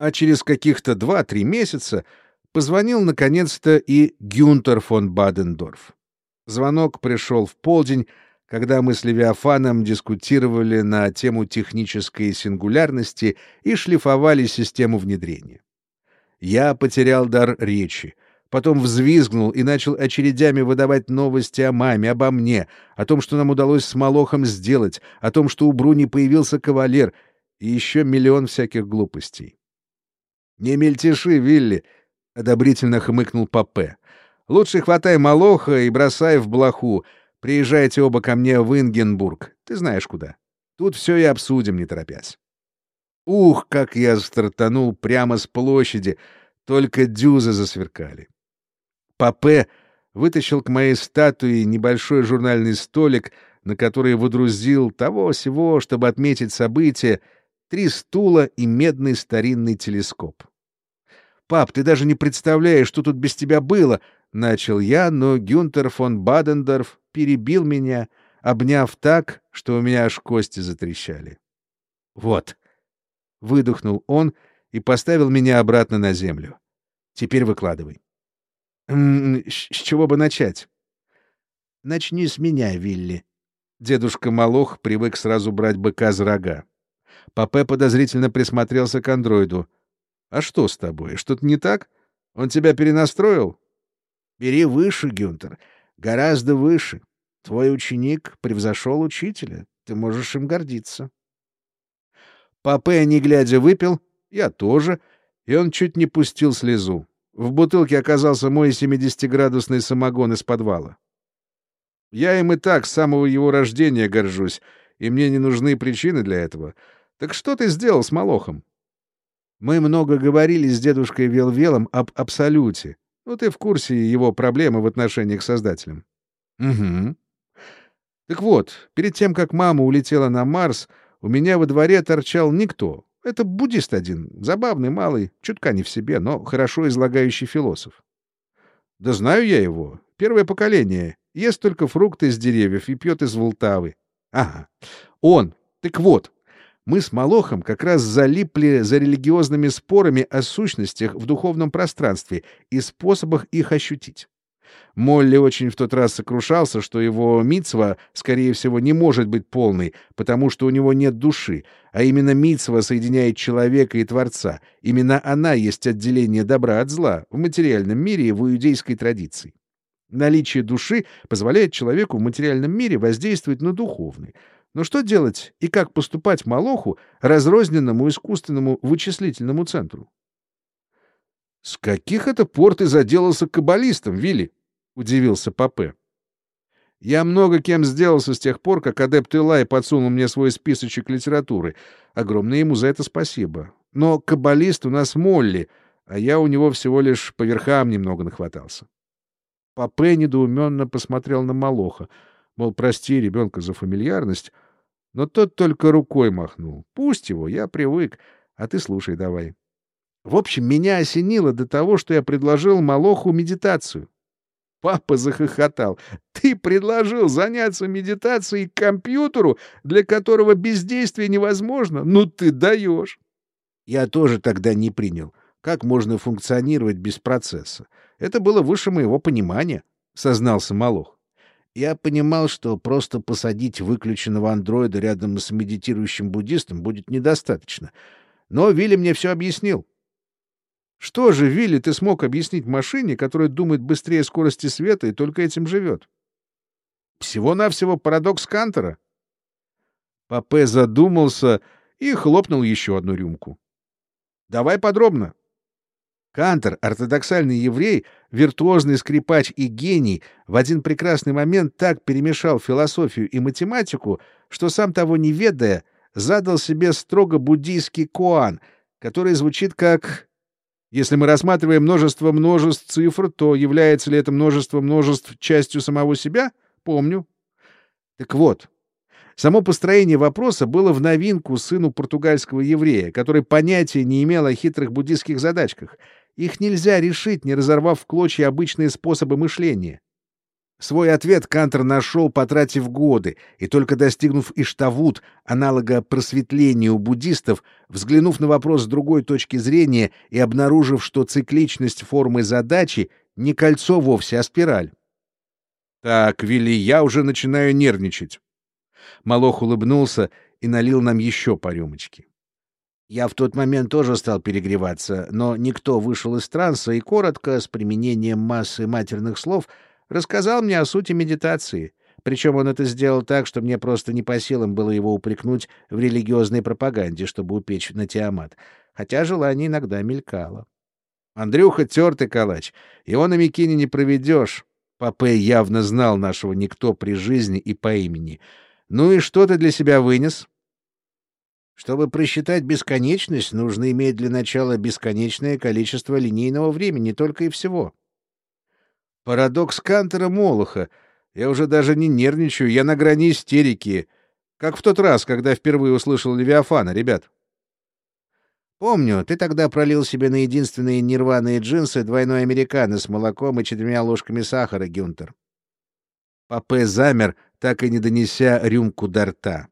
А через каких-то два-три месяца позвонил наконец-то и Гюнтер фон Бадендорф. Звонок пришел в полдень, когда мы с Левиафаном дискутировали на тему технической сингулярности и шлифовали систему внедрения. Я потерял дар речи, потом взвизгнул и начал очередями выдавать новости о маме, обо мне, о том, что нам удалось с Молохом сделать, о том, что у Бруни появился кавалер, и еще миллион всяких глупостей. «Не мельтеши, Вилли!» — одобрительно хмыкнул Папе. «Лучше хватай Молоха и бросай в блоху, Приезжайте оба ко мне в Ингенбург. Ты знаешь куда. Тут все и обсудим, не торопясь. Ух, как я стартанул прямо с площади, только дюзы засверкали. Папе вытащил к моей статуе небольшой журнальный столик, на который выдрузил того-сего, чтобы отметить событие, три стула и медный старинный телескоп. «Пап, ты даже не представляешь, что тут без тебя было!» — начал я, но Гюнтер фон Бадендорф перебил меня, обняв так, что у меня аж кости затрещали. «Вот», — выдохнул он и поставил меня обратно на землю. «Теперь выкладывай». «М -м, «С чего бы начать?» «Начни с меня, Вилли». Дедушка Малох привык сразу брать быка за рога. Папе подозрительно присмотрелся к андроиду. «А что с тобой? Что-то не так? Он тебя перенастроил?» Бери выше, Гюнтер, гораздо выше. Твой ученик превзошел учителя. Ты можешь им гордиться. Папе, не глядя, выпил, я тоже, и он чуть не пустил слезу. В бутылке оказался мой 70-градусный самогон из подвала. Я им и так с самого его рождения горжусь, и мне не нужны причины для этого. Так что ты сделал с Молохом? Мы много говорили с дедушкой Велвелом об Абсолюте, ну, ты в курсе его проблемы в отношении к создателям. Угу. Так вот, перед тем, как мама улетела на Марс, у меня во дворе торчал никто. Это буддист один, забавный, малый, чутка не в себе, но хорошо излагающий философ. Да знаю я его. Первое поколение. Ест только фрукты с деревьев и пьет из Волтавы. Ага. Он. Так вот, мы с Малохом как раз залипли за религиозными спорами о сущностях в духовном пространстве и способах их ощутить. Молли очень в тот раз сокрушался, что его мицва, скорее всего, не может быть полной, потому что у него нет души, а именно мицва соединяет человека и Творца. Именно она есть отделение добра от зла в материальном мире и в иудейской традиции. Наличие души позволяет человеку в материальном мире воздействовать на духовный, но что делать и как поступать Малоху, разрозненному искусственному вычислительному центру? — С каких это пор ты заделался каббалистом, Вилли? — удивился Папе. — Я много кем сделался с тех пор, как адепт Илай подсунул мне свой списочек литературы. Огромное ему за это спасибо. Но каббалист у нас Молли, а я у него всего лишь по верхам немного нахватался. Папе недоуменно посмотрел на Малоха — Мол, прости ребенка за фамильярность, но тот только рукой махнул. Пусть его, я привык, а ты слушай давай. В общем, меня осенило до того, что я предложил Малоху медитацию. Папа захохотал. «Ты предложил заняться медитацией компьютеру, для которого бездействие невозможно? Ну ты даешь!» Я тоже тогда не принял. Как можно функционировать без процесса? Это было выше моего понимания, — сознался Малох. Я понимал, что просто посадить выключенного андроида рядом с медитирующим буддистом будет недостаточно. Но Вилли мне все объяснил. Что же, Вилли, ты смог объяснить машине, которая думает быстрее скорости света и только этим живет? Всего-навсего парадокс Кантера. Папе задумался и хлопнул еще одну рюмку. — Давай подробно. Кантер, ортодоксальный еврей, виртуозный скрипач и гений, в один прекрасный момент так перемешал философию и математику, что сам того не ведая, задал себе строго буддийский коан, который звучит как... Если мы рассматриваем множество множеств цифр, то является ли это множество множеств частью самого себя? Помню. Так вот, Само построение вопроса было в новинку сыну португальского еврея, который понятия не имел о хитрых буддийских задачках. Их нельзя решить, не разорвав в клочья обычные способы мышления. Свой ответ Кантер нашел, потратив годы, и только достигнув Иштавут, аналога просветления у буддистов, взглянув на вопрос с другой точки зрения и обнаружив, что цикличность формы задачи не кольцо вовсе, а спираль. «Так, Вилли, я уже начинаю нервничать». Малох улыбнулся и налил нам еще по рюмочке. Я в тот момент тоже стал перегреваться, но никто вышел из транса и коротко, с применением массы матерных слов — Рассказал мне о сути медитации. Причем он это сделал так, что мне просто не по силам было его упрекнуть в религиозной пропаганде, чтобы упечь на Тиамат, хотя желание иногда мелькало. Андрюха тертый калач, его на Микине не проведешь. Папе явно знал нашего никто при жизни и по имени. Ну и что ты для себя вынес? Чтобы просчитать бесконечность, нужно иметь для начала бесконечное количество линейного времени только и всего. Парадокс Кантера Молоха. Я уже даже не нервничаю, я на грани истерики. Как в тот раз, когда впервые услышал Левиафана, ребят. Помню, ты тогда пролил себе на единственные нерваные джинсы двойной американо с молоком и четырьмя ложками сахара, Гюнтер. Папе замер, так и не донеся рюмку до рта.